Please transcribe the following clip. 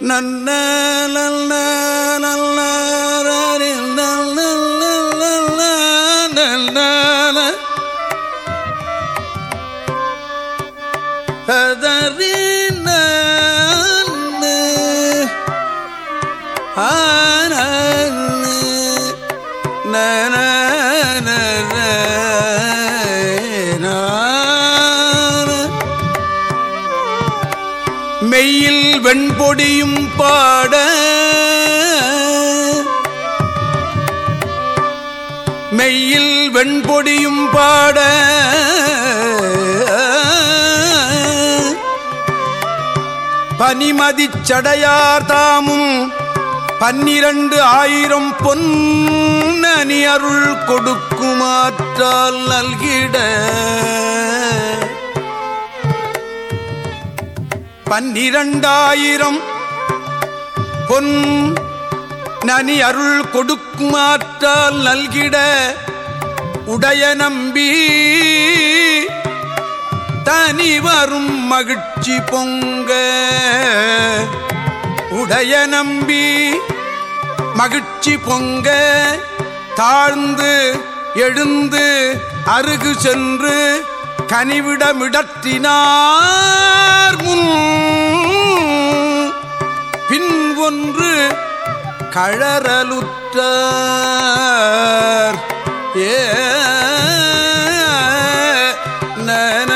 நன்ன நல்ல நல்ல ரரில் மெய்யில் வெண்பொடியும் பாட. மெய்யில் வெண்பொடியும் பாட. பனிமதிச் சடையார் தாமும் பன்னிரண்டு ஆயிரம் பொன்னி அருள் கொடுக்குமாற்றால் நல்கிட. பன்னிரண்டாயிரம் பொன் நனி அருள் கொடுக்குமாற்றால் நல்கிட உடைய நம்பி தனி வரும் மகிழ்ச்சி பொங்க உடைய நம்பி மகிழ்ச்சி பொங்க தாழ்ந்து எழுந்து அருகு சென்று கனிவிடமிடத்தினார். ஒன்று கழறலுற்றார் ஏ நன,